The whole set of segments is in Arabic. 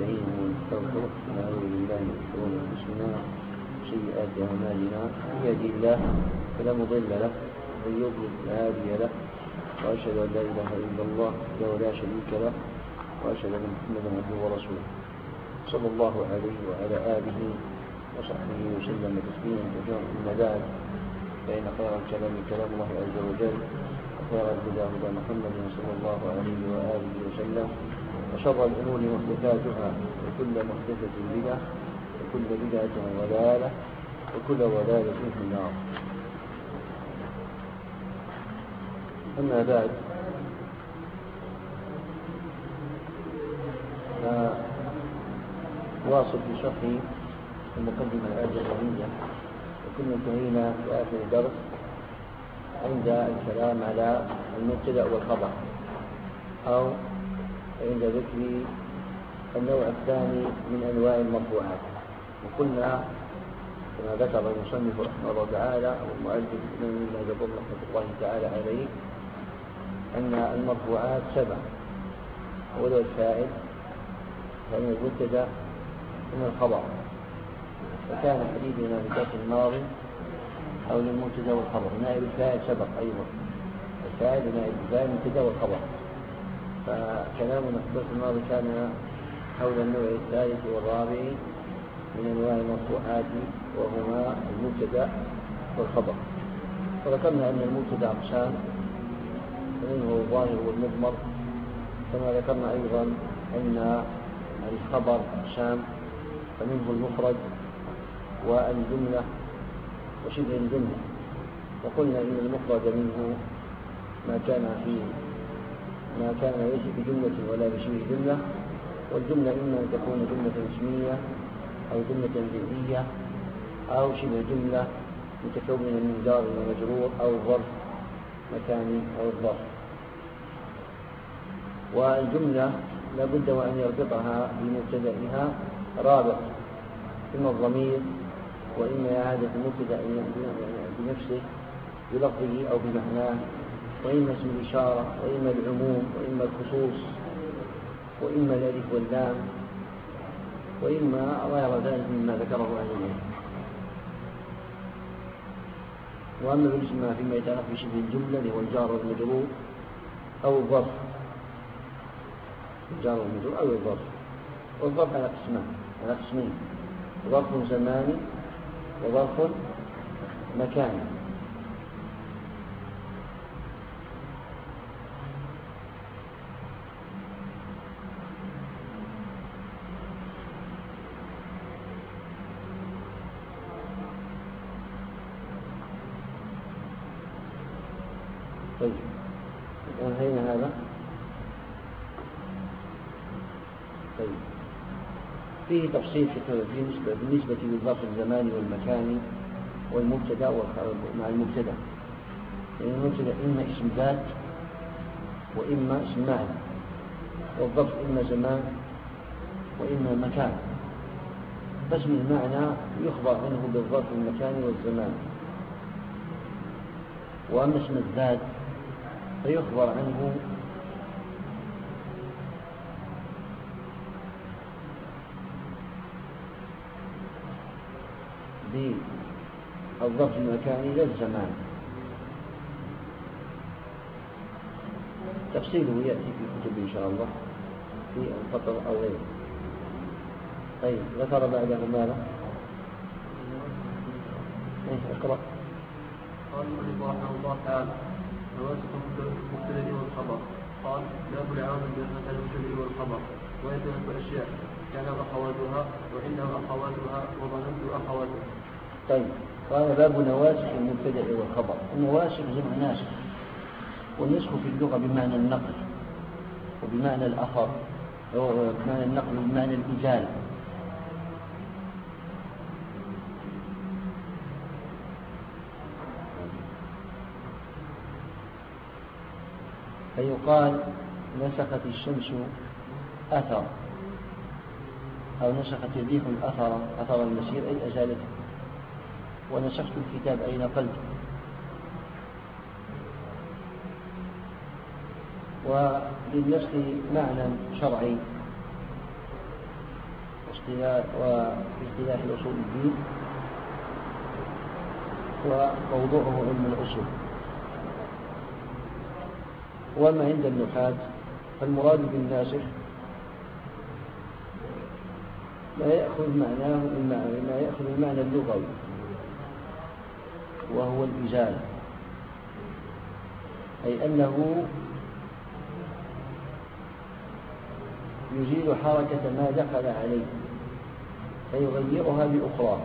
نحمده ونستعينه ونستغفره ونعوذ بالله من شرور أنفسنا وسيئات أعمالنا من يهدي الله فلا مضل له ومن يضلل فلا هادي له وأشهد أن لا إله إلا الله وحده لا شريك له وأشهد أن محمدا عبده ورسوله. صلى الله عليه وعلى آله وصحبه وسلم تسليما كثيرا. أما بعد فإن خير الكلام كلام الله عز وجل وخير الهدى هدى محمد صلى الله عليه وآله وسلم. وشر الأمور محدثاتها وكل محدثة بدعة وكل بدعة ضلالة وكل ضلالة في النار. أما بعد فواصل في شرح المقدمة الآجرية وكنا انتهينا في آخر الدرس عند الكلام على المبتدأ والخبر أو عند ذكر النوع الثاني من أنواع المرفوعات وقلنا كما ذكر المصنف رحمه الله تعالى أو المؤلف من جبر رحمة الله تعالى عليه أن المرفوعات سبع. أول الفاعل ثاني المبتدأ من الخبر. فكان حديثنا في الدرس الماضي حول المبتدا والخبر. نائب الفاعل سبق أيضا. الفاعل ونائب الفاعل المبتدأ والخبر. فكلامنا في الدرس الماضي كان حول النوع الثالث والرابع من أنواع المرفوعات وهما المبتدأ والخبر. وذكرنا أن المبتدأ أقسام ومنه الظاهر والمضمر. كما ذكرنا أيضا أن الخبر أقسام فمنه المفرد والجملة وشبه الجملة. وقلنا إن المفرد منه ما كان في ما كان ليس بجملة ولا بشبه جملة والجملة إما أن تكون جملة اسمية أو جملة ذهنية أو شبه جملة متكونة من جار ومجرور أو ظرف مكاني أو الظرف. والجملة لابد وأن يربطها بمبتدئها رابط إما الضمير وإما إعادة المبتدأ بنفسه بلفظه أو بمعناه. وإما اسم الإشارة وإما العموم وإما الخصوص وإما الألف واللام وإما غير ذلك مما ذكره أهل العلم. وأما بالنسبة فيما يتعلق بشبه الجملة اللي هو الجار والمجرور أو الظرف. الجار والمجرور أو الظرف. والظرف على قسمان على قسمين. ظرف زماني وظرف مكاني طيب انهينا هذا طيب فيه تفصيل بالنسبة بالنسبة للظرف الزماني والمكاني والمبتدأ مع المبتدأ. يعني المبتدأ إما اسم ذات وإما اسم معنى والظرف إما زمان وإما مكان. فاسم المعنى يخبر عنه بالظرف المكاني والزمان. وأما اسم الذات فيخبر عنه بالظرف المكاني لا الزمان تفصيله يأتي في الكتب إن شاء الله في الفطر أو غيره. طيب ذكر بعده ماذا؟ إيه اقرأ. قال رحمه الله تعالى نواسخ المبتدئ والخبر. قال لا العون بمثل المبتدئ والخبر ويتنفى أشياء كان أخواتها وإنها أخواتها وظننت أخواتها. طيب. قال باب نواسخ المبتدأ والخبر. النواسخ جمع ناسخ والنسخ في اللغة بمعنى النقل وبمعنى الأثر. بمعنى النقل وبمعنى الإزالة فيقال نسخت الشمس أثر. أو نسخت الريح الأثر أثر المسير أي أزالته ونسخت الكتاب أي نقلت وللنسخ معنى شرعي. واصطلاح أصول الدين. وموضوعه علم الأصول. وما عند النحاة فالمراد بالناسخ ما يأخذ معناه ما يأخذ المعنى اللغوي. وهو الإزالة أي أنه يزيل حركة ما دخل عليه فيغيرها بأخرى.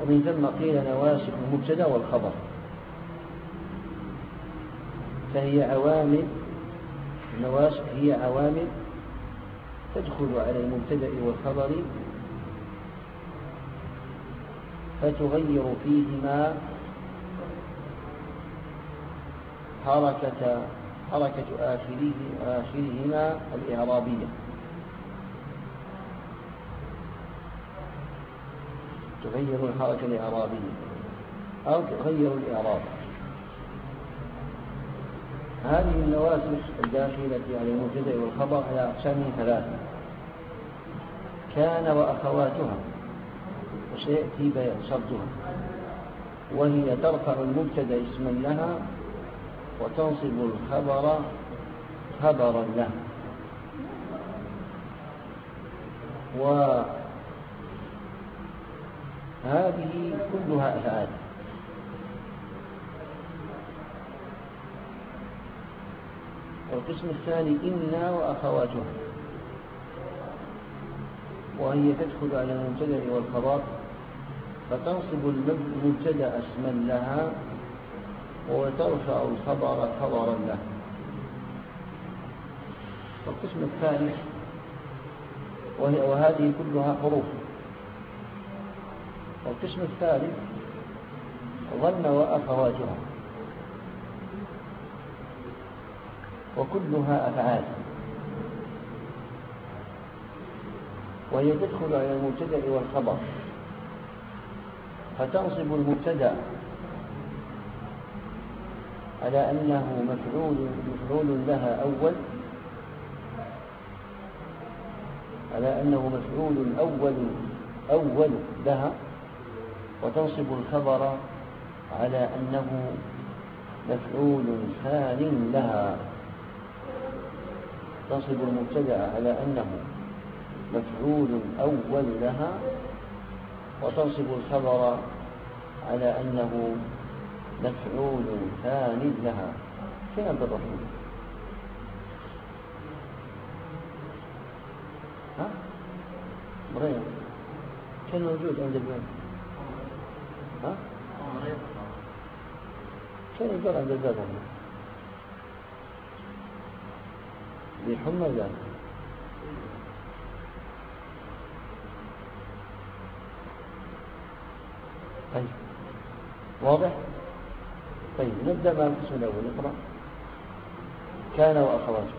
ومن ثم قيل نواسخ المبتدأ والخبر. فهي عوامل النواسخ هي عوامل تدخل على المبتدأ والخبر فتغير فيهما حركة حركة آخره آخرهما الإعرابية. تغير الحركة الإعرابية. أو تغير الإعراب. هذه النواسخ الداخلة على المبتدأ والخبر على أقسام ثلاثة. كان وأخواتها. وسيأتي بيان صدها وهي ترفع المبتدأ اسما لها وتنصب الخبر خبرا له. وهذه كلها أفعال. والقسم الثاني إنا وأخواتها وهي تدخل على المبتدأ والخبر فتنصب المبتدأ اسما لها وترفع الخبر خبرا له. والقسم الثالث وهذه كلها حروف. والقسم الثالث ظن وأخواتها وكلها أفعال. وهي تدخل على المبتدأ والخبر. فتنصب المبتدأ على أنه مفعول مفعول لها أول على أنه مفعول أول أول لها وتنصب الخبر على أنه مفعول ثان لها. تنصب المبتدأ على أنه مفعول أول لها وتنصب الخبر على أنه مفعول ثان لها. فين عبد الرحمن ها؟ مريم كان موجود عند الباب. ها؟ كان يقول عند الباب. بحمى ذلك طيب. واضح؟ طيب نبدأ مع القسم الأول نقرأ. كان وأخواته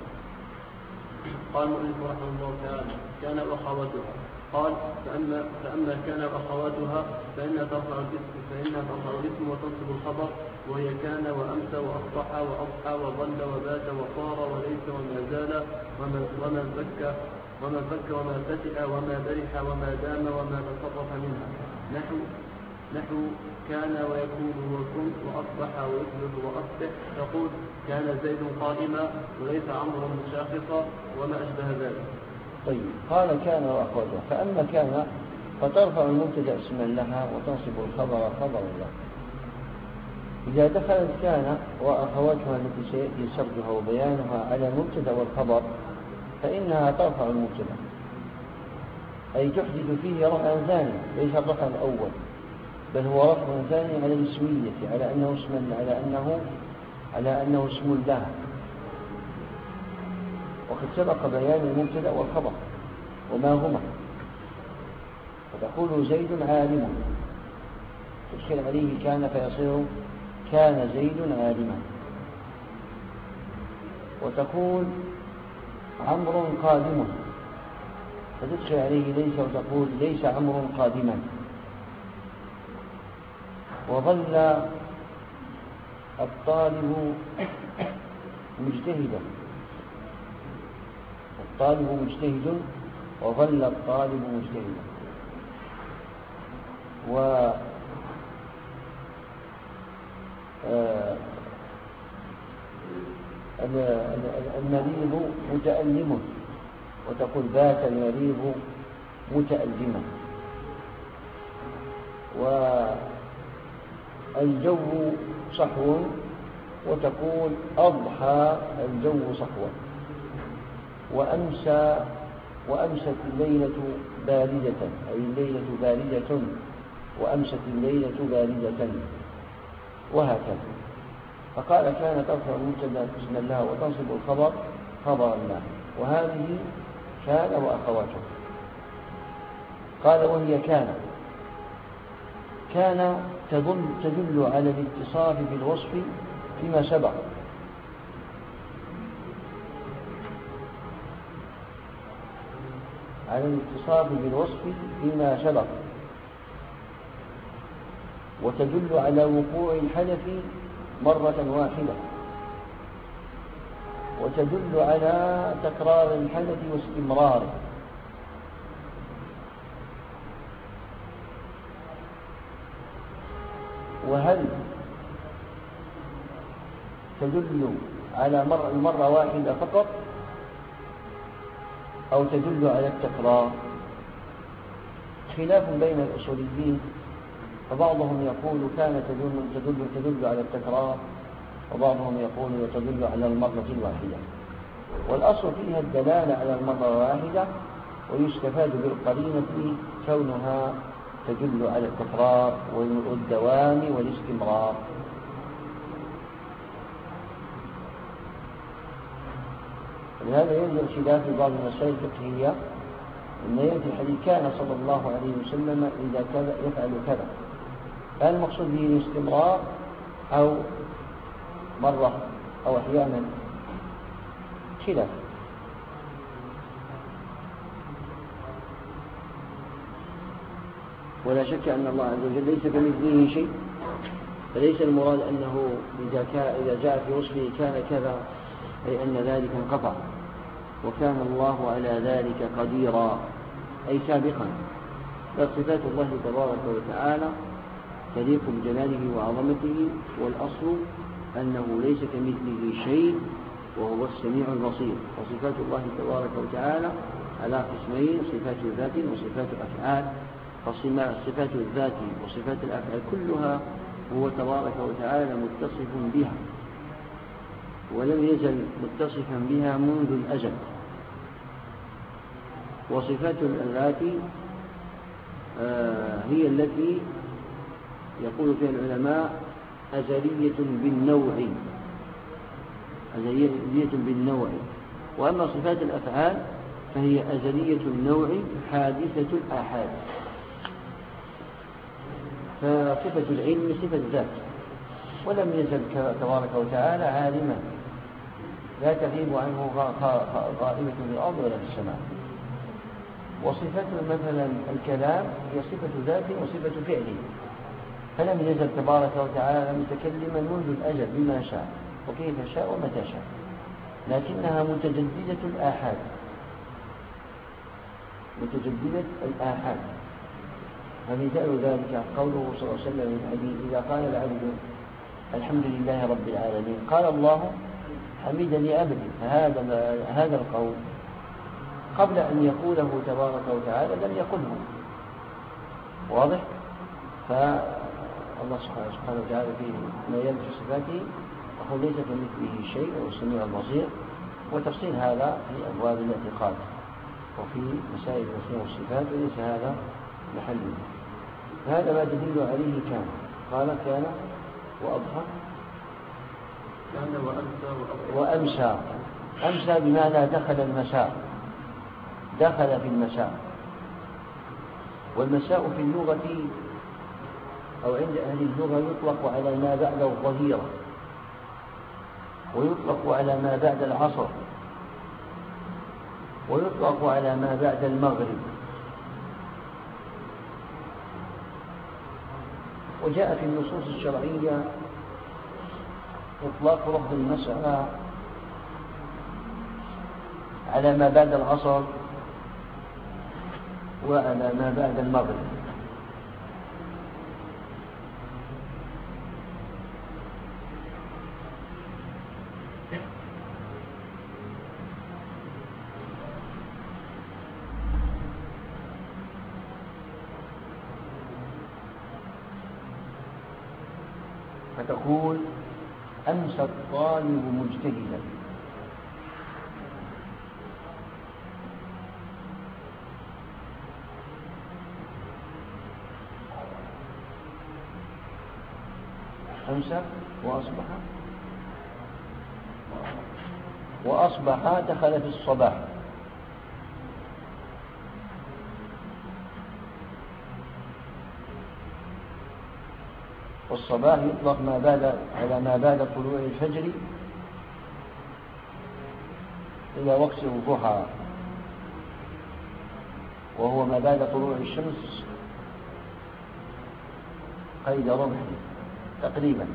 قال المؤلف رحمه الله تعالى كان وأخواتها. قال فأما, فأما كان وأخواتها فإنها ترفع الاسم فإنها ترفع الاسم وتنصب الخبر وهي كان وأمسى وأصبح وأضحى وظل وبات وصار وليس وما زال وما وما زكى وما زكى وما فتئ وما برح وما دام وما تصرف منها. نحو نحو كان ويكون وكن وأصبح ويصبح وأصبح تقول كان زيد قائما وليس عمرو مشاخصا وما أشبه ذلك. طيب قال كان وأخواتها فأما كان فترفع المبتدا اسما لها وتنصب الخبر خبرا له. إذا دخلت كان وأخواتها التي سيأتي سردها وبيانها على المبتدا والخبر فإنها ترفع المبتدا أي تحدث فيه رفعا ثاني ليس الرفع الأول. بل هو رفع ثاني على الاسمية على أنه اسم على أنه على أنه اسم لها وقد سبق بيان المبتدأ والخبر وما هما. فتقول زيد عالم. تدخل عليه كان فيصير كان زيد عالما. وتقول عمرو قادم. فتدخل عليه ليس وتقول ليس عمرو قادما. وظل الطالب مجتهدا. الطالب مجتهد وظل الطالب مجتهدا. و آه، المريض متألم وتقول بات المريض متألما والجو صحو وتقول أضحى الجو صحوا وأمسى وأمست الليلة باردة أي الليلة باردة وأمست الليلة باردة وهكذا. فقال كان ترفع المبتدا اسم الله وتنصب الخبر خبر الله. وهذه كان وأخواته قال وهي كان كان تدل, تدل على الاتصاف بالوصف فيما سبق. على الاتصاف بالوصف فيما سبق. وتدل على وقوع الحدث مرة واحدة. وتدل على تكرار الحدث واستمراره. وهل تدل على مرة, مرة واحدة فقط أو تدل على التكرار؟ خلاف بين الأصوليين فبعضهم يقول كان تدل, تدل, تدل على التكرار وبعضهم يقول وتدل على المرة الواحدة. والأصل فيها الدلالة على المرة الواحدة ويستفاد بالقرينة كونها تدل على التكرار والدوام والاستمرار. لهذا ينزل خلاف بعض المسائل الفقهية أن يأتي الحديث كان صلى الله عليه وسلم إذا كذا يفعل كذا. هل المقصود به الاستمرار أو مرة أو أحيانا؟ خلاف. ولا شك أن الله عز وجل ليس كمثله شيء فليس المراد أنه إذا, جاء في وصفه كان كذا أي أن ذلك انقطع. وكان الله على ذلك قديرا أي سابقا. فصفات الله تبارك وتعالى تليق بجلاله وعظمته والأصل أنه ليس كمثله شيء وهو السميع البصير. وصفات الله تبارك وتعالى على قسمين صفات ذات وصفات أفعال. فصفات الذات وصفات الأفعال كلها هو تبارك وتعالى متصف بها ولم يزل متصفا بها منذ الأزل. وصفات الذات آه، هي التي يقول فيها العلماء أزلية بالنوع. أزلية بالنوع. وأما صفات الأفعال فهي أزلية النوع حادثة الآحاد فصفة العلم صفة ذات ولم يزل تبارك وتعالى عالما. لا تغيب عنه غائبة الأرض ولا في السماء وصفة مثلا الكلام هي صفة ذات وصفة فعل فلم يزل تبارك وتعالى متكلما منذ الأجل بما شاء وكيف شاء ومتى شاء. لكنها متجددة الآحاد. متجددة الآحاد. فمثال ذلك قوله صلى الله عليه وسلم من حديث إذا قال العبد الحمد لله رب العالمين قال الله حمدني أبدي فهذا هذا القول. قبل أن يقوله تبارك وتعالى لم يقله. واضح؟ فالله سبحانه وتعالى في ما يلي صفاته وهو ليس كمثله شيء وهو السميع البصير. وتفصيل هذا في أبواب الاعتقاد وفي مسائل الأسماء والصفات وليس هذا محله هذا ما تدل عليه كان. قال كان وأضحى. كان وأمسى وأمسى. أمسى بماذا؟ دخل المساء. دخل في المساء. والمساء في اللغة أو عند أهل اللغة يطلق على ما بعد الظهيرة. ويطلق على ما بعد العصر. ويطلق على ما بعد المغرب. وجاء في النصوص الشرعية إطلاق لفظ المسألة على ما بعد العصر وعلى ما بعد المغرب فتقول أمسى الطالب مجتهدا. أمسى وأصبح. وأصبح دخل في الصباح. والصباح يطلق ما بعد على ما بعد طلوع الفجر. إلى وقت الضحى وهو ما بعد طلوع الشمس قيد رمح تقريبا.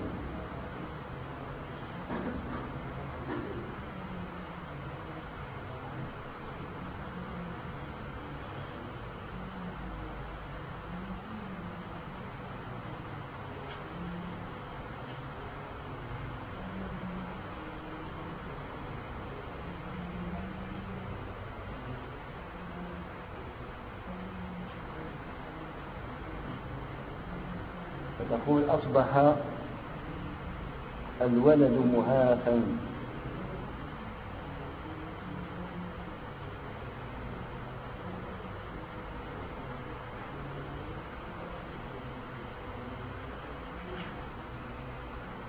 فتقول أصبح الولد مهافا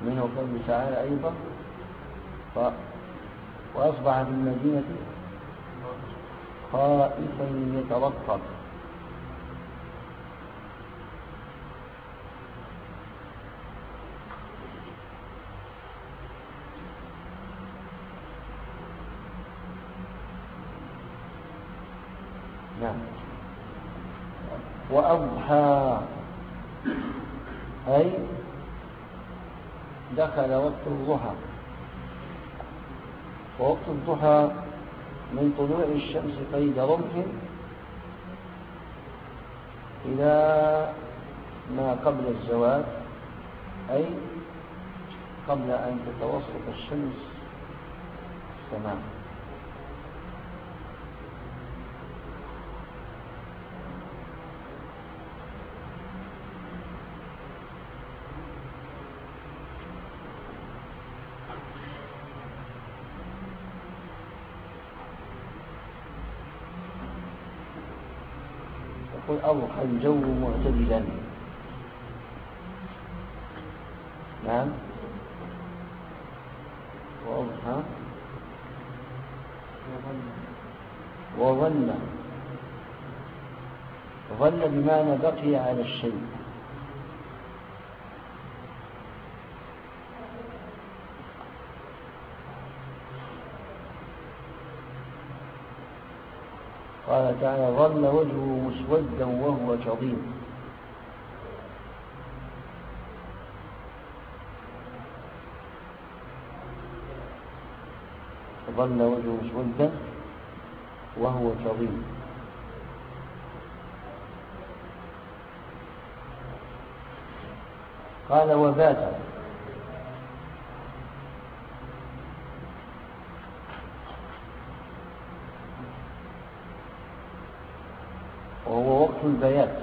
منه قوله تعالى أيضا وأصبح في المدينة خائفا يترقب نعم وأضحى أي دخل وقت الضحى. ووقت الضحى من طلوع الشمس قيد رمح إلى ما قبل الزواج أي قبل أن تتوسط الشمس السماء يقول أضحى الجو معتدلا. نعم. وأضحى وظل ظل بمعنى بقي على الشيء. قال تعالى ظل وجهه مسودا وهو كظيم. ظل وجهه مسودا وهو كظيم. قال وبات وهو وقت البيات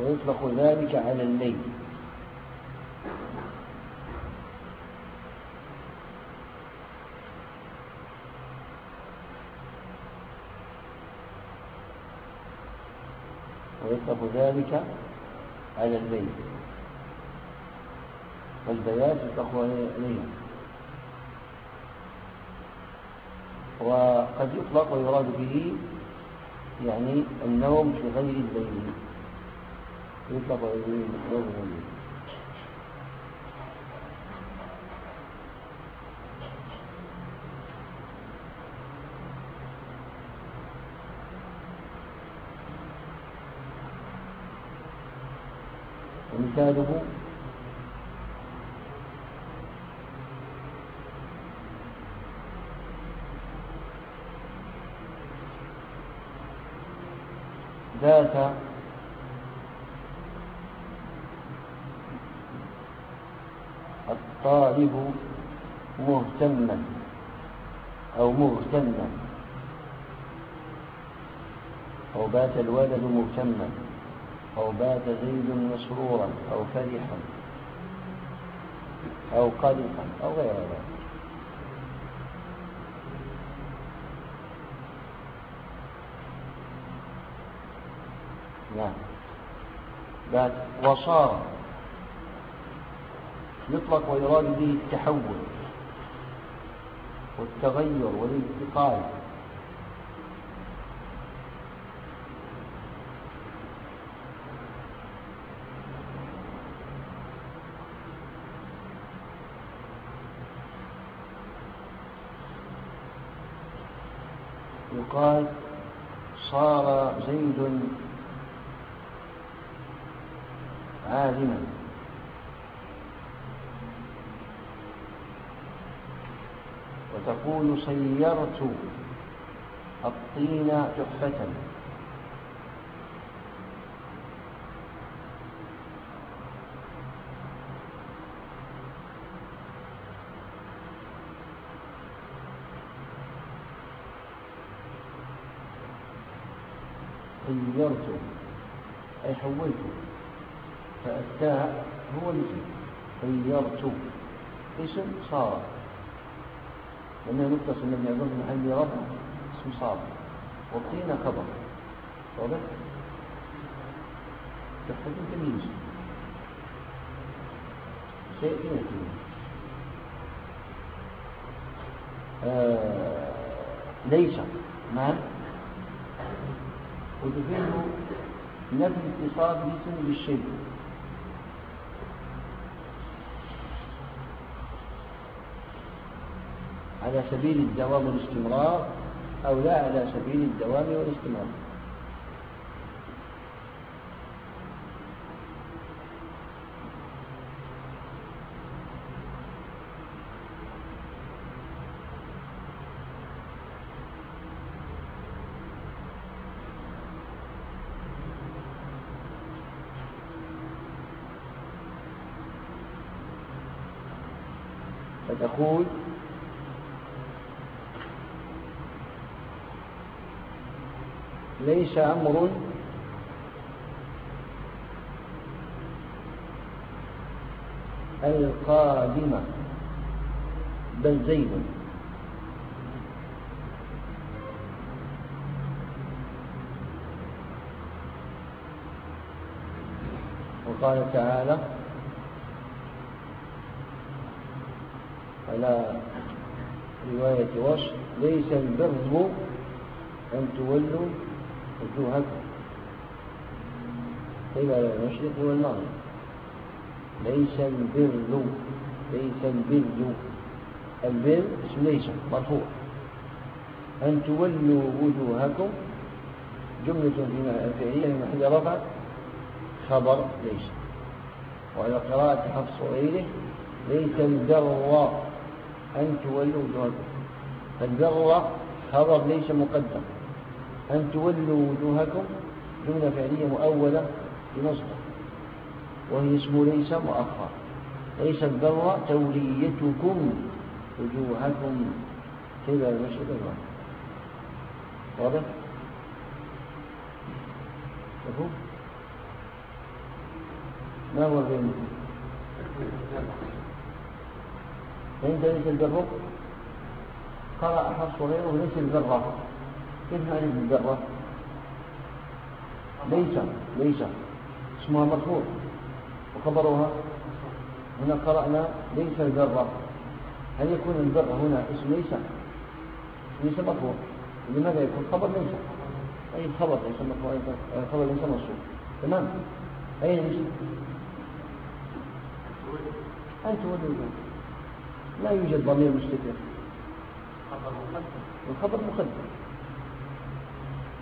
ويطلق ذلك على الليل. ويطلق ذلك على الليل. والبيات يطلق عليه وقد يطلق ويراد به يعني النوم في غير الليل. ومثاله ذات الطالب مهتما أو مغتما أو بات الولد مهتما أو بات زيد مسرورا أو فرحا. أو قلقا أو غير ذلك. نعم. بعد وصار يطلق ويراد به التحول والتغير والانتقال. يقال صار زيد عالما. وتقول سيرت الطين تحفة. سيرت. أي حولت. فالتاء هو الاسم. سيرت. اسم صار. لأنه متصل من يظن محل رفع اسم صار والطين خبر. واضح؟ تحتاج تمييز شيء فيه آه ليس. ما وتفيد نفي اتصال الاسم بالشيء. على سبيل الدوام والاستمرار أو لا على سبيل الدوام والاستمرار. فتقول ليس أمر القادمة بل زيد. وقال تعالى على رواية وصف ليس البر أن تولوا وجوهكم قبل المشرق والمغرب. ليس البر ليس البر. البر اسم ليس مرفوع. أن تولوا وجوهكم جملة فعلية في محل رفع خبر ليس. وعلى قراءة حفص وغيره ليس البر أن تولوا وجوهكم. فالبر خبر ليس مقدم. أن تولوا وجوهكم جملة فعلية مؤولة بمصدر وهي اسم ليس مؤخر. ليس البر توليتكم وجوهكم. قبل المشرق الغرب واضح؟ مفهوم؟ ما هو بين فإنت ليس البر قرأ حفص وغيره ليس البر. كيف نعرف الذرة ليس ليس. اسمها مرفوع وخبرها هنا قرأنا ليس الذرة هل يكون الذرة هنا اسم ليس؟ ليس مرفوع لماذا يكون خبر ليس؟ أي خبر ليس مرفوع خبر ليس مرفوع تمام. أين ليس؟ أنت ولد لا يوجد ضمير مستتر. الخبر مقدم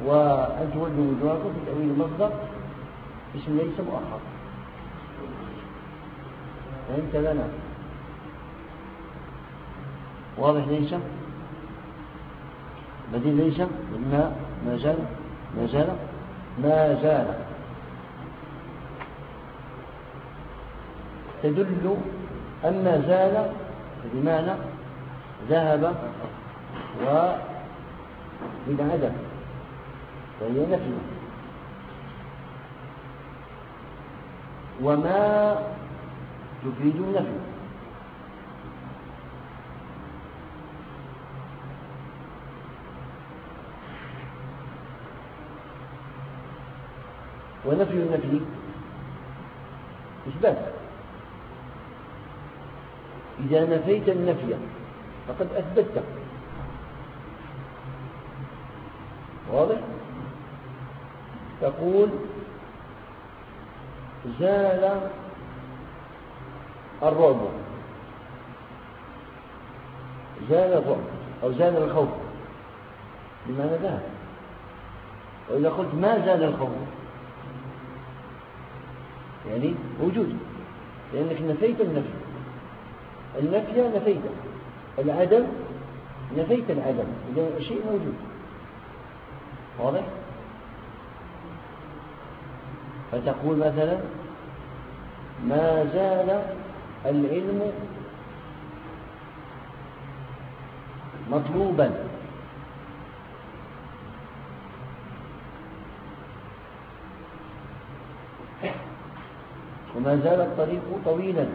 وأن تولوا وجوهكم في تأويل المصدر اسم ليس مؤخر فهمت لنا واضح ليس بديل ليس ما ما زال ما زال ما زال. تدل أما زال بمعنى ذهب وبالعدم فهي نفي وما تفيد نفي ونفي النفي إثبات. إذا نفيت النفي فقد أثبته واضح؟ تقول زال الرعب زال الرعب أو زال الخوف. بمعنى ذهب. وإذا قلت ما زال الخوف؟ يعني موجود لأنك نفيت النفي. النفي نفيت. العدم نفيت العدم. إذا شيء موجود. واضح؟ فتقول مثلا ما زال العلم مطلوبا. وما زال الطريق طويلا.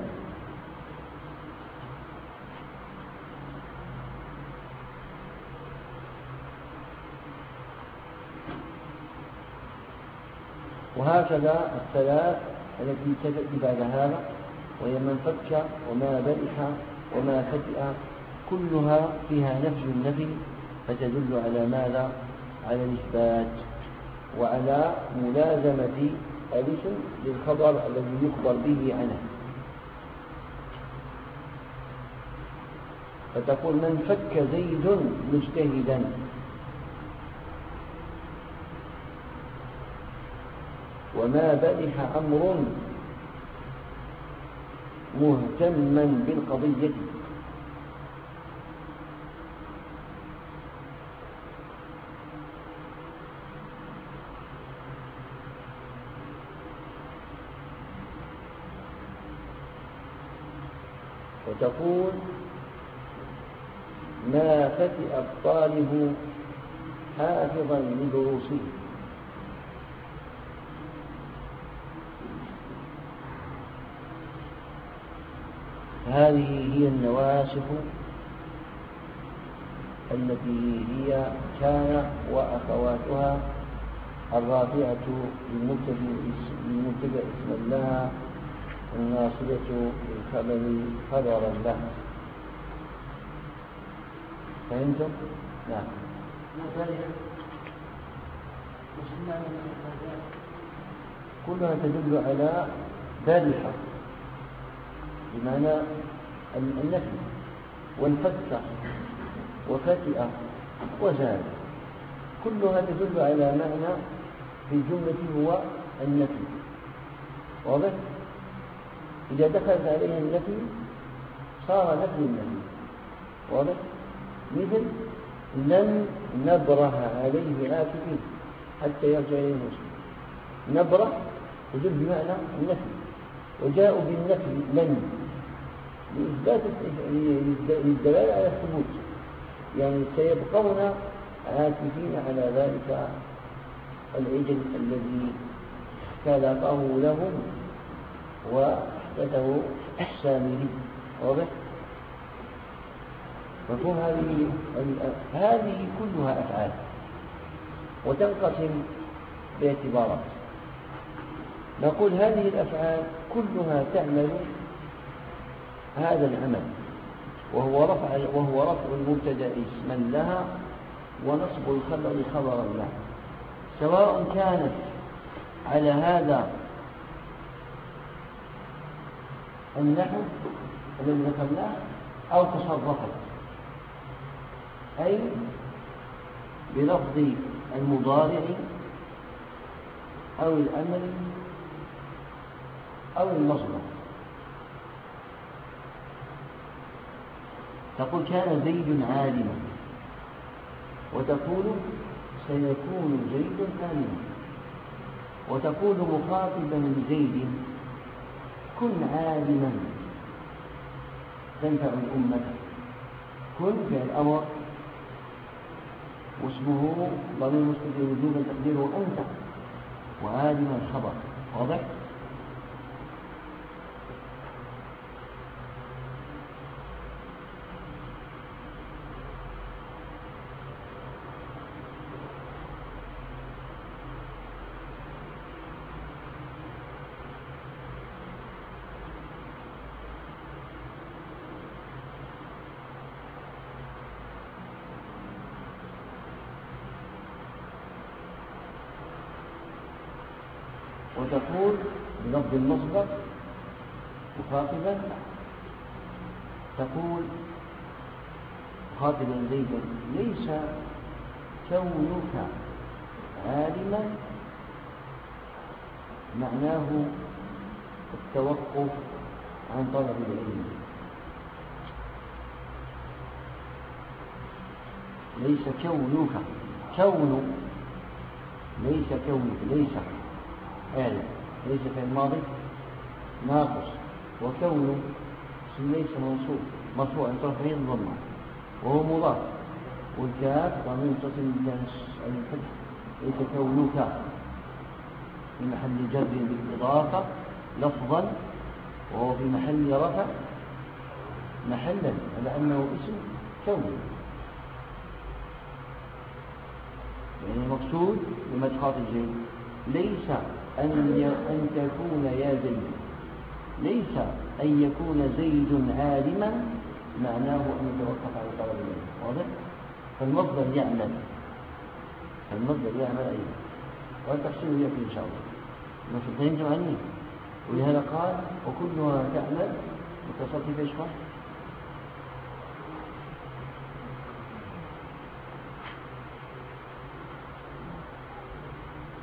وهكذا الثلاث التي تأتي بعد هذا وهي من فك وما برح وما فتئ كلها فيها نفي النفي فتدل على ماذا؟ على الإثبات وعلى ملازمة الاسم للخبر الذي يخبر به عنه فتقول من فك زيد مجتهدا وما برح أمر مهتما بالقضية. وتقول ما فتئ الطالب حافظا لدروسه. هذه هي النواسخ التي هي كان وأخواتها الرافعة للمبتدأ اسما لها الناصبة للخبر خبرا له فهمتم؟ نعم كلها تدل على بارحة بمعنى النفي والفتة وفتئة وزاد. كلها تدل على معنى في الجملة هو النفي. واضح؟ إذا دخلت عليه النفي صار نفي النفي. واضح؟ مثل لن نبره عليه آكفين حتى يرجع إليه المسلم. نبره تدل بمعنى النفي. وجاءوا بالنفي لن. لإثبات للدلالة على الثبوت. يعني سيبقون عاكفين على ذلك العجل الذي خلقه لهم وأحدثه السامري واضح؟ مفهوم هذه هذه كلها أفعال وتنقسم باعتبارات. نقول هذه الأفعال كلها تعمل هذا العمل وهو رفع وهو رفع المبتدأ اسما لها ونصب الخبر خبرا لها سواء كانت على هذا النحو الذي ذكرناه أو تصرفت. أي بلفظ المضارع أو الأمر أو المصدر. تقول كان زيد عالما. وتقول سيكون زيد عالما. وتقول مخاطبا زيد كن عالما. تنفع الأمة. كن في الأمر. واسمه ضمير مستتر وجوبا تقديره أنت وعالما خبر واضح؟ وتقول بلفظ المصدر مخاطبا تقول مخاطبا زيدا ليس كونك عالما معناه التوقف عن طلب العلم. ليس كونك كون ليس كونك ليس آية ليس في الماضي ناقص. وكونه ليس منصوب مرفوع عن طرف ضمة. وهو مضاف. والكاف ضمير متصل الفتح ليس كونك في محل جر بالإضافة لفظا وهو في محل رفع محلا لأنه اسم كون. يعني المقصود بمدخات الجيد ليس أن أن تكون يا زيد. ليس أن يكون زيد عالما معناه أن يتوقف على طلب العلم. واضح؟ فالمصدر يعمل. فالمصدر يعمل أيضا. والتفصيل يأتي إن شاء الله. ما فهمتم عني ولهذا قال وكلها تعمل. متصل في إيش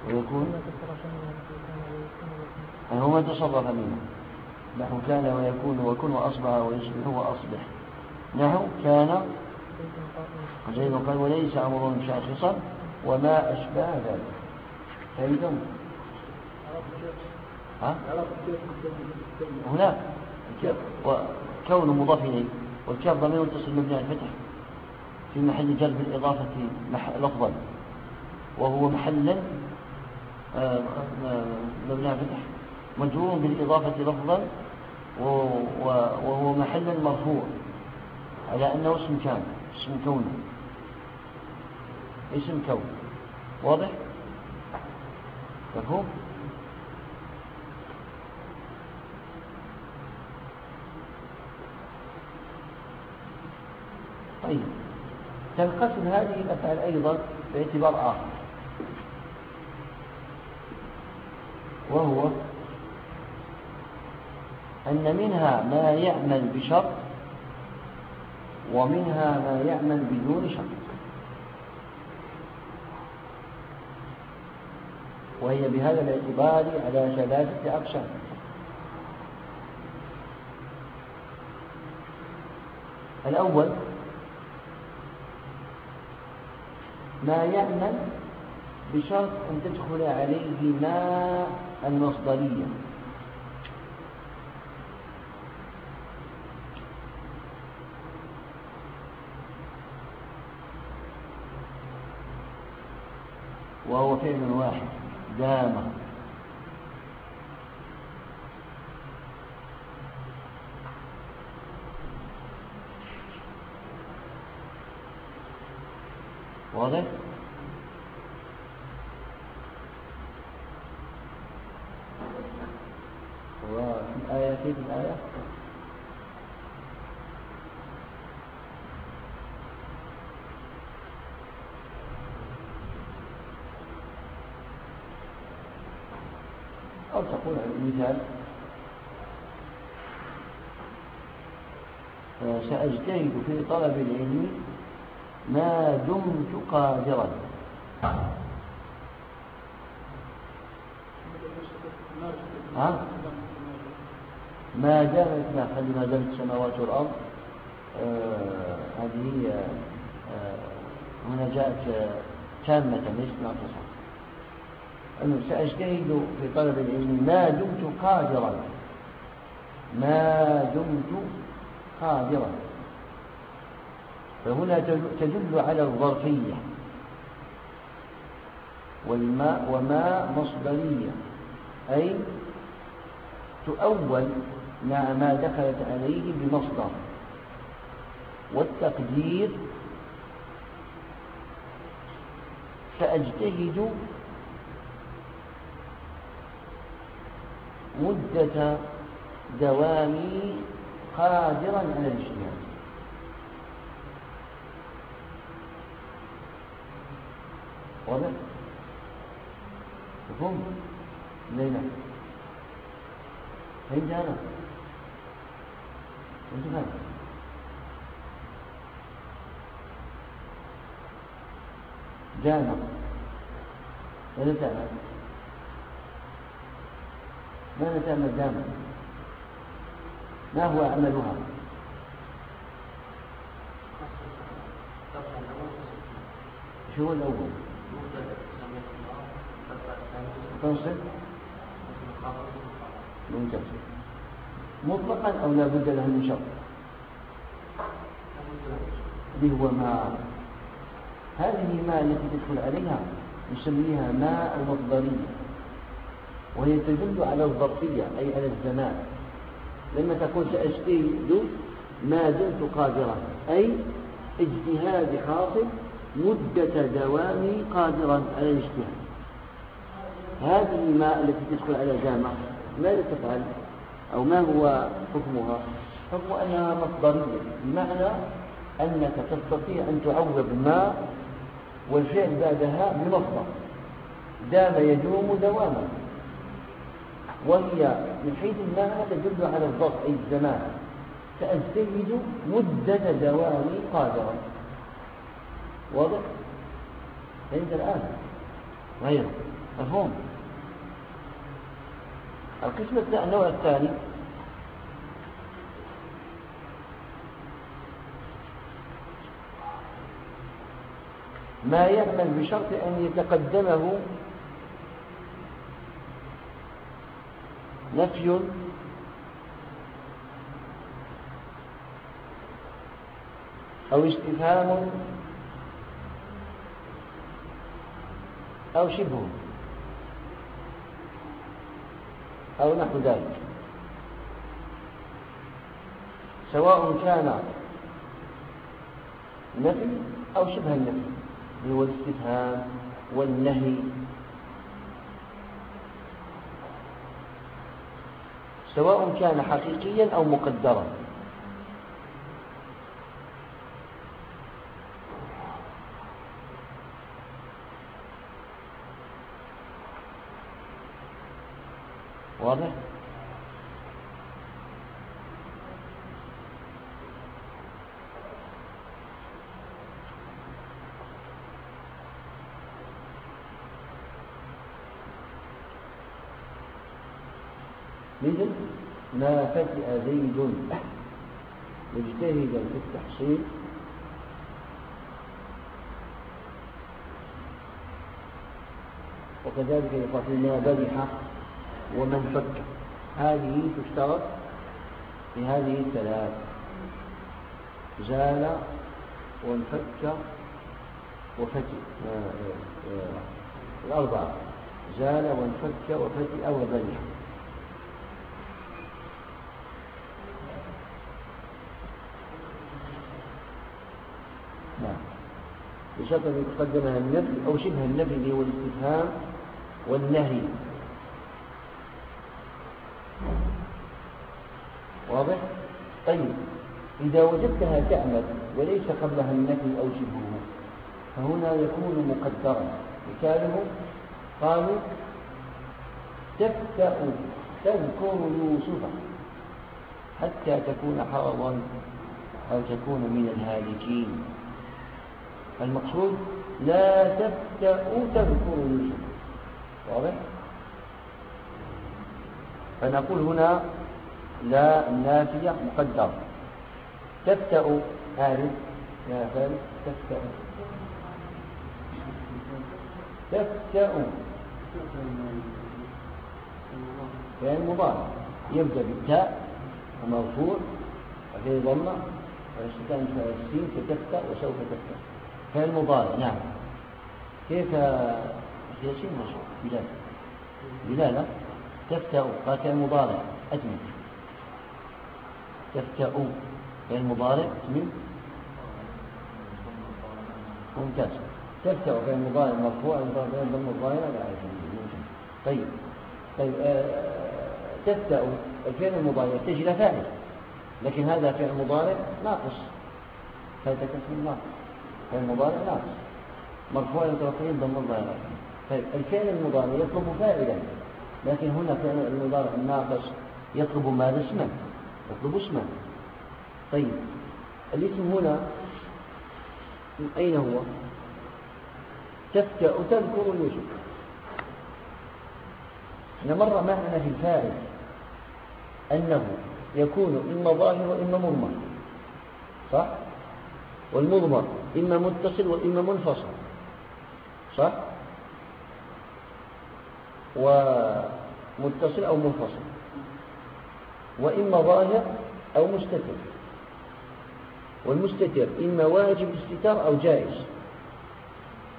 ويكون هو ما تصرف منه. نحو كان ويكون وكن وأصبح ويصبح وأصبح. نحو كان زيد قال وليس أمر شاخصا وما أشبه ذلك. فهمتم؟ ها؟ هناك. وكون مضاف إليه. والكاف ضمير متصل مبني على الفتح. في محل جر بالإضافة لفظا. وهو محلا مبني على الفتح مجرور بالإضافة لفظا وهو محل مرفوع. على أنه اسم كان اسم كون. اسم كون. واضح؟ مفهوم؟ طيب. تنقسم هذه الأفعال أيضا باعتبار آخر. وهو أن منها ما يعمل بشرط ومنها ما يعمل بدون شرط وهي بهذا الاعتبار على ثلاثة أقسام الأول ما يعمل بشرط أن تدخل عليه ما المصدرية وهو فعل واحد دام. واضح؟ الآية في الآية. أو تقول مثال سأجتهد في طلب العلم ما دمت قادرا. ها؟ ما دامت ما خلي ما دامت السماوات والأرض آه هذه آه هنا جاءت تامة ليست ناقصة أنه سأجتهد في طلب العلم ما دمت قادرا. ما دمت قادرا. فهنا تدل على الظرفية والماء وما مصدرية. أي تؤول مع ما دخلت عليه بمصدر. والتقدير سأجتهد مدة دوامي قادرا على الاجتهاد. واضح؟ مفهوم؟ ليلى فين جانا انت فاهم جانا ماذا تعمل ماذا تعمل جانا ما هو عملها شو هو الأول تنصب ممتاز مطلقا أو لا بد له من شرط؟ اللي هو ما هذه ما التي تدخل عليها نسميها ماء مصدرية وهي تدل على الظرفية أي على الزمان. لما تقول سأجتهد ما دمت قادرا أي اجتهاد حاصل مدة دوامي قادرا على الاجتهاد. هذه الماء التي تدخل على الجامعة ماذا تفعل؟ أو ما هو حكمها؟ حكم أنها مصدرية بمعنى أنك تستطيع أن تعوض الماء والفعل بعدها بمصدر. دام يدوم دواما. وهي من حيث المعنى تدل على الضغط أي الزمان. سأجتهد مدة دوامي قادرا. واضح؟ فهمت الآن. غير مفهوم؟ القسم النوع الثاني. ما يعمل بشرط أن يتقدمه نفي أو استفهام أو شبه. أو نحو ذلك. سواء كان نفي أو شبه النفي هو الاستفهام والنهي. سواء كان حقيقيا أو مقدرا. واضح؟ مثل ما فتئ زيد مجتهدا في التحصيل. وكذلك يقول ما برح ومن فك هذه تشترط في هذه الثلاث. زال وانفك وفتئ آه، آه، آه، الأربعة. زال وانفك وفتئ وبرح نعم. بشرط أن يتقدمها النفي أو شبه النفي اللي هو الاستفهام والنهي. واضح؟ طيب إذا وجدتها تعمل وليس قبلها النفي أو شبهة فهنا يكون مقدرا مثاله قالوا تفتأ تذكر يوسف حتى تكون حرضا أو تكون من الهالكين المقصود لا تفتأ تذكر يوسف واضح؟ فنقول هنا لا النافية مقدرة. تفتأ عارف يا فارس تفتأ تفتأ فعل مضارع. يبدأ بالتاء ومرفوع وفيه ضمة والسكان السين فتفتأ وسوف تفتأ فعل مضارع نعم. كيف ياسين بلال. بلال تفتأ قال فعل مضارع. أجمل. تفتأ فعل مضارع من ممتاز. تفتأ فعل مضارع مرفوع ضم الظاهرة لا طيب طيب آه تبدأ الفعل المضارع إلى فاعل لكن هذا فعل مضارع ناقص. هذا كسم ناقص؟ فعل مضارع ناقص. مرفوع لترفعين ضم الظاهرة طيب الفعل المضارع يطلب فاعلا لكن هنا فعل المضارع الناقص يطلب ماذا؟ اسما يطلب اسما طيب الاسم هنا أين هو؟ تذكر يوسف إحنا مرة معنا في الفاعل أنه يكون إما ظاهر وإما مضمر صح؟ والمضمر إما متصل وإما منفصل صح؟ ومتصل أو منفصل. وإما ظاهر أو مستتر. والمستتر إما واجب الاستتار أو جائز.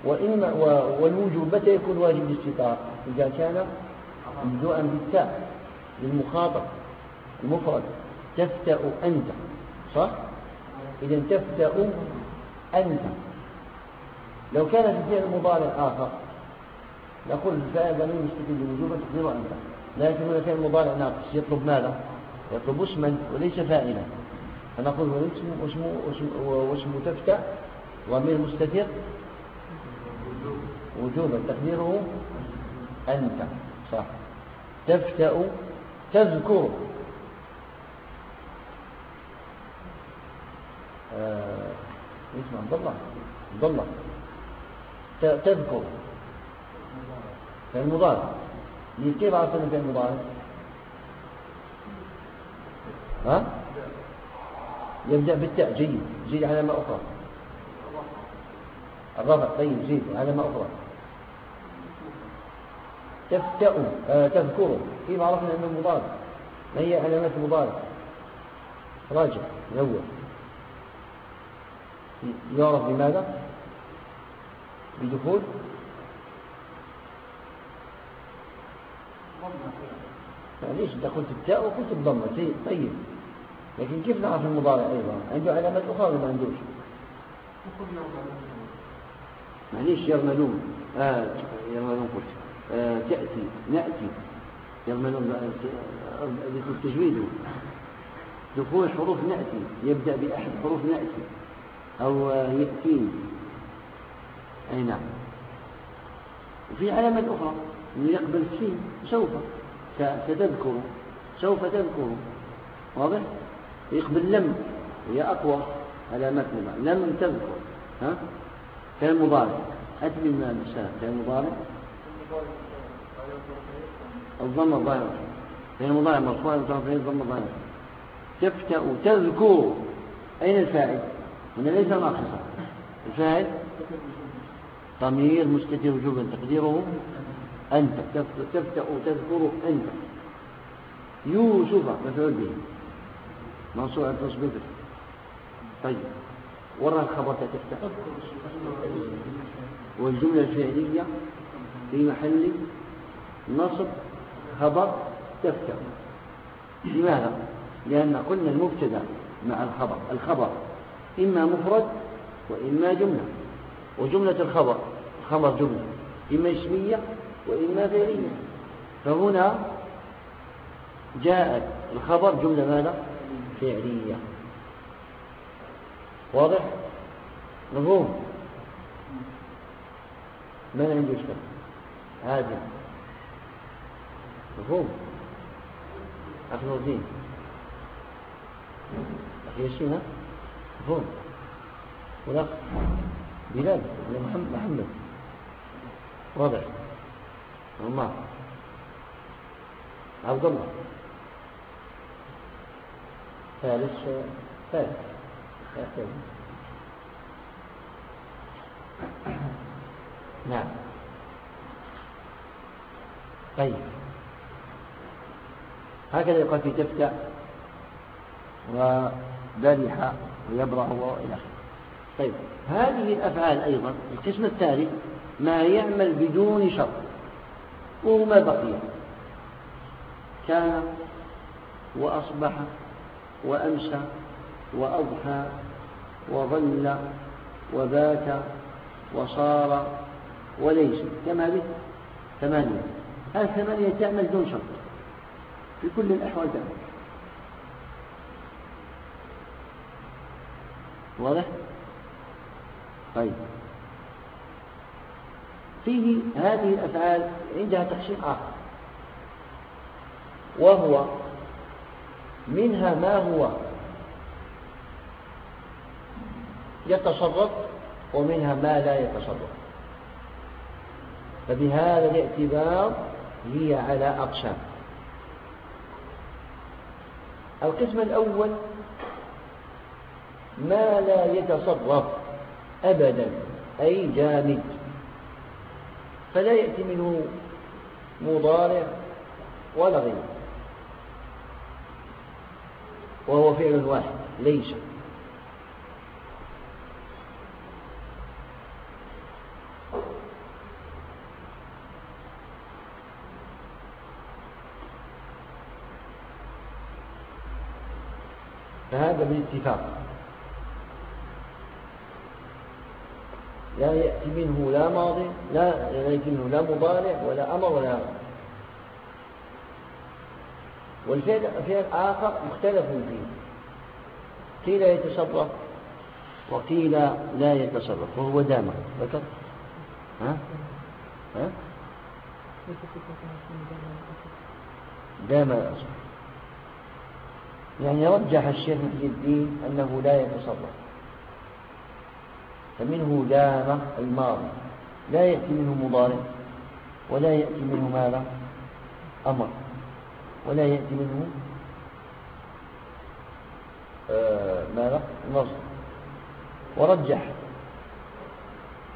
وإما والوجوب متى يكون واجب الاستتار؟ إذا كان مبدوءا بالتاء للمخاطب المفرد. تفتأ أنت صح؟ إذا تفتأ أنت. لو كان في فعل مضارع آخر نقول الفاعل ضمير مستفيد بوجوبا تقدير أنت. لكن هنا فعل مضارع ناقص يطلب ماذا؟ يطلب اسما وليس فاعلا. فنقول واسم واسم واسم تفتأ ضمير مستتر. وجوبا. تقديره أنت. صح. تفتأ تذكر. آه، اسمع ضلع ضلع تذكر. في المضارع كيف عرفنا في المضارع. ها؟ يبدأ بالتاء جيد جيد على ما أخرى الرفع طيب جيد على ما أخرى تفتأ آه تذكر. كيف عرفنا أنه مضارع. ما هي علامات المضارع؟ راجع نوع يعرف بماذا؟ بدخول. معليش انت قلت التاء وقلت الضمه طيب. لكن كيف نعرف المضارع أيضا؟ عنده علامات أخرى ولا ما عندوش؟ معليش يرملون آه يرملون قلت. آه تأتي نأتي. يرملون ذكر التجويد دخول حروف نأتي. يبدأ بأحد حروف نأتي. أو يأتيني. أي نعم. وفي علامات أخرى. يقبل السين سوف. ستذكر سوف تذكر. واضح؟ يقبل لم هي أقوى علامات مضارع لم تذكر. ها؟ كان مضارع. أتبي من السلام كان مضارع؟ الضم الظاهرة كان مضارع مرفوع الضم الظاهرة تفتأ تذكر. أين الفاعل؟ هنا ليس ناقصا. الفاعل؟ ضمير مستتر وجوبا تقديره. أنت تفتأ تذكر أنت. يوسف مفعول به. منصوب على تصبير طيب ورا الخبر تفتح والجملة الفعلية في محل نصب خبر تفتح لماذا؟ لأن قلنا المبتدأ مع الخبر. الخبر إما مفرد وإما جملة. وجملة الخبر الخبر جملة. إما اسمية وإما فعلية فهنا جاءت الخبر جملة ماذا؟ فعلية. واضح؟ مفهوم؟ من عنده اشكال هذا مفهوم؟ أخي الدين أخي ياسين مفهوم. والأخ بلال. محمد. واضح؟ عمار عبد الله. ثالث ثالث. نعم. طيب. هكذا يقال في تفتع وبرح ويبرح وإلى آخره. طيب. هذه الأفعال أيضا القسم الثالث ما يعمل بدون شرط. وهو ما بقي. كان وأصبح وأمسى وأضحى وظل وبات وصار وليس. كم هذه ثمانية. هذه ثمانية تعمل دون شرط. في كل الأحوال تعمل. واضح؟ طيب. فيه هذه الأفعال عندها تقسيم آخر. وهو منها ما هو يتصرف ومنها ما لا يتصرف. فبهذا الاعتبار هي على أقسام. القسم الأول ما لا يتصرف أبدا أي جامد. فلا يأتي منه مضارع ولا غيره وهو فعل واحد ليس. فهذا بالاتفاق. لا يأتي منه لا ماضي لا يأتي منه لا مضارع ولا أمر ولا والفعل فعل آخر مختلف فيه. قيل يتصرف وقيل لا يتصرف وهو دام. ذكر ها؟ ها؟ دام الأصل يعني رجح الشيخ محي الدين أنه لا يتصرف. فمنه دام الماضي. لا يأتي منه مضارع ولا يأتي منه ماذا؟ أمر. ولا يأتي منه آه ماذا؟ نصب. ورجح.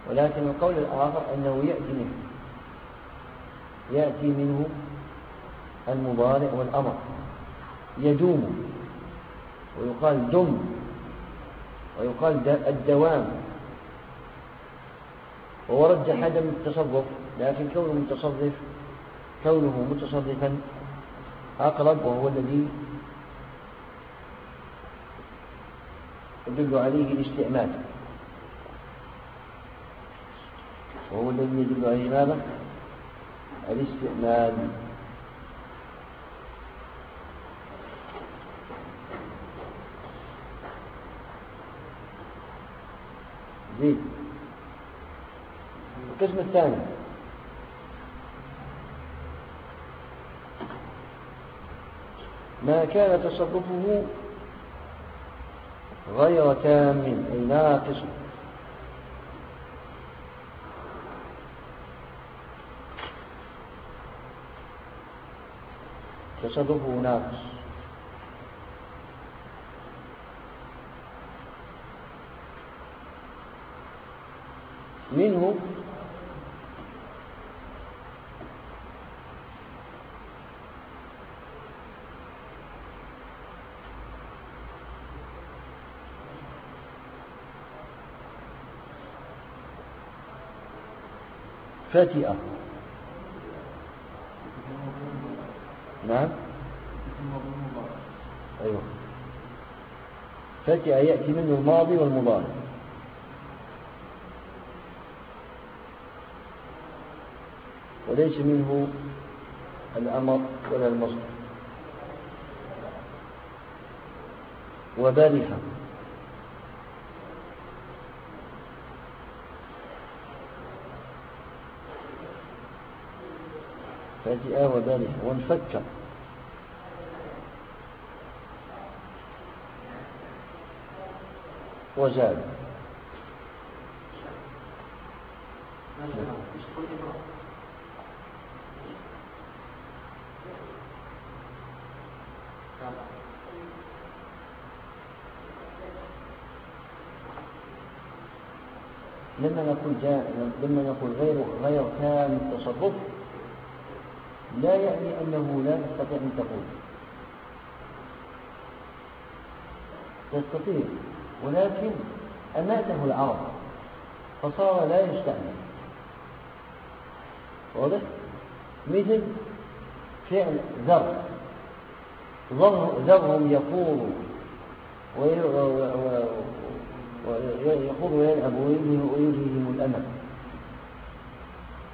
ولكن القول الآخر أنه يأتي منه. يأتي منه المضارع والأمر. يدوم. ويقال دم. ويقال الدوام. ورجح عدم التصرف لكن كونه متصرف كونه متصرفا أقرب وهو الذي يدل عليه الاستعمال. وهو الذي يدل عليه ماذا؟ الاستعمال. زيد القسم الثاني. ما كان تصرفه غير تام أي ناقص. تصرفه ناقص. منه فاتئة نعم؟ أيوه. فاتئة يأتي منه الماضي والمضارع. وليس منه الأمر ولا المصدر. وبارحة فاتئة وبارحة وانفك. وزاد. لما نقول جاء لما نقول غير غير تام التصرف لا يعني أنه لا تستطيع أن تقول. تستطيع. ولكن أماته العرب فصار لا يستعمل واضح؟ مثل فعل ذر ذرهم يقول ويخوض ويلعب ويلهيهم الأمل.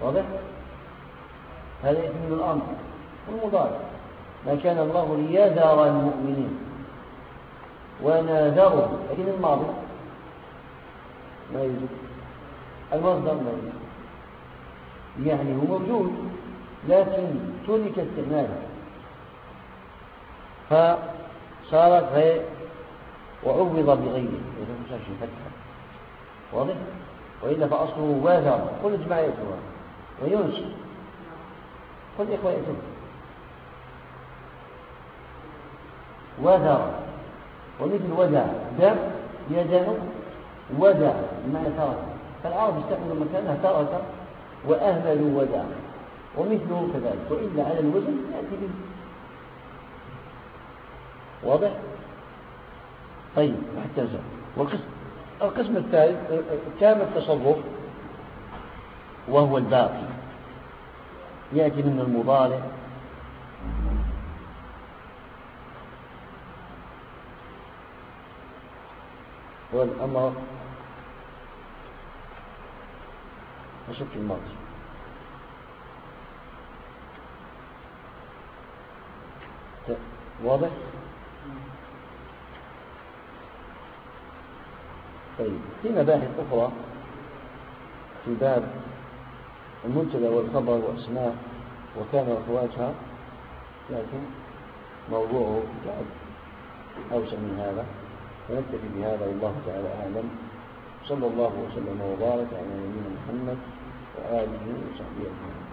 واضح؟ هذا اسم الأمر والمضارع. ما كان الله ليذر المؤمنين. وناذرهم لكن الماضي. ما يوجد المصدر ما يوجد يعني هو موجود لكن ترك استعماله. فصارت غير وعوض بغيره. إذا مش شيء فتحة. واضح؟ وإلا فأصله واذر قل اجمع يتوى قل إخوة يتوى وذر ومثل ودع دم يدن ودع بمعنى ترك فالعرب استعملوا مكانها ترك. وأهملوا ودع ومثله كذلك. وإلا على الوزن يأتي به. واضح؟ طيب حتى والقسم القسم الثالث تام التصرف وهو الباقي. يأتي من المضارع والأمر وشك الماضي واضح؟ طيب في مباحث أخرى في باب المنتدى والخبر وأسماء وكان وأخواتها لكن موضوعه بعد أوسع من هذا. فنكتفي بهذا والله تعالى أعلم. صلى الله وسلم وبارك على نبينا محمد وآله وصحبه أجمعين.